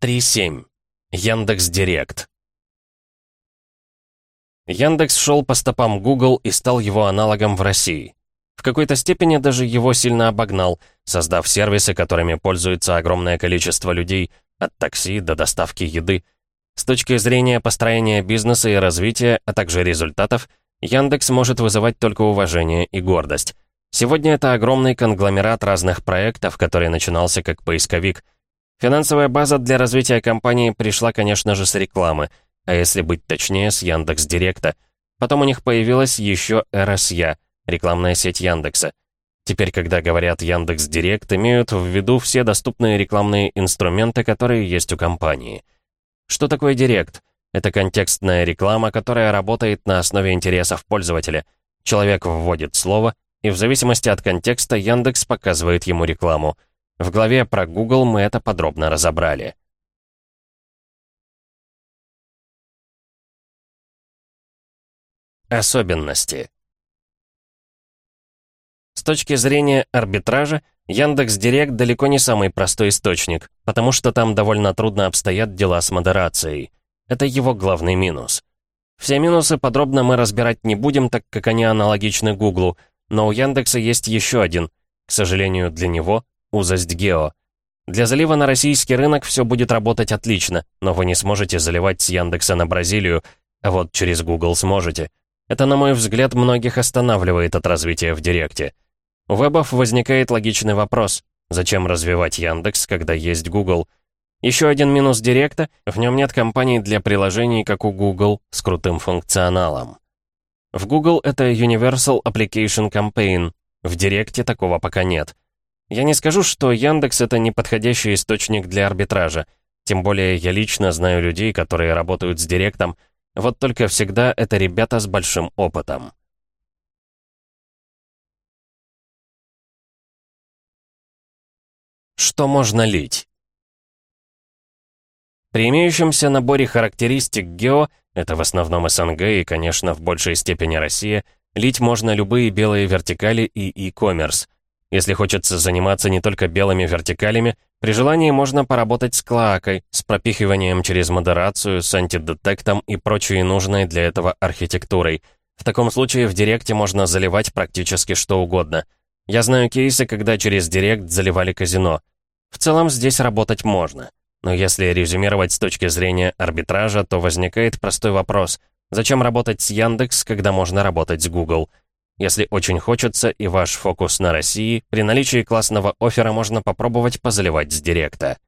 3.7. Яндекс Директ. Яндекс шел по стопам Google и стал его аналогом в России. В какой-то степени даже его сильно обогнал, создав сервисы, которыми пользуется огромное количество людей, от такси до доставки еды. С точки зрения построения бизнеса и развития, а также результатов, Яндекс может вызывать только уважение и гордость. Сегодня это огромный конгломерат разных проектов, который начинался как поисковик – Финансовая база для развития компании пришла, конечно же, с рекламы, а если быть точнее, с Яндекс Директа. Потом у них появилась еще РСЯ, рекламная сеть Яндекса. Теперь, когда говорят Яндекс Директ, имеют в виду все доступные рекламные инструменты, которые есть у компании. Что такое Директ? Это контекстная реклама, которая работает на основе интересов пользователя. Человек вводит слово, и в зависимости от контекста Яндекс показывает ему рекламу. В главе про Google мы это подробно разобрали. Особенности. С точки зрения арбитража, Яндекс.Директ далеко не самый простой источник, потому что там довольно трудно обстоят дела с модерацией. Это его главный минус. Все минусы подробно мы разбирать не будем, так как они аналогичны Гуглу, но у Яндекса есть еще один. К сожалению, для него узость Гео. Для залива на российский рынок все будет работать отлично, но вы не сможете заливать с Яндекса на Бразилию, а вот через Google сможете. Это, на мой взгляд, многих останавливает от развития в Директе. У вебов возникает логичный вопрос. Зачем развивать Яндекс, когда есть Google? Еще один минус Директа — в нем нет компаний для приложений, как у Google, с крутым функционалом. В Google это Universal Application Campaign, в Директе такого пока нет — я не скажу, что Яндекс — это неподходящий источник для арбитража. Тем более я лично знаю людей, которые работают с Директом. Вот только всегда это ребята с большим опытом. Что можно лить? При имеющемся наборе характеристик Гео, это в основном СНГ и, конечно, в большей степени Россия, лить можно любые белые вертикали и e-commerce — если хочется заниматься не только белыми вертикалями, при желании можно поработать с клоакой, с пропихиванием через модерацию, с антидетектом и прочей нужной для этого архитектурой. В таком случае в Директе можно заливать практически что угодно. Я знаю кейсы, когда через Директ заливали казино. В целом здесь работать можно. Но если резюмировать с точки зрения арбитража, то возникает простой вопрос. Зачем работать с Яндекс, когда можно работать с Google? Если очень хочется и ваш фокус на России, при наличии классного оффера можно попробовать позаливать с директа.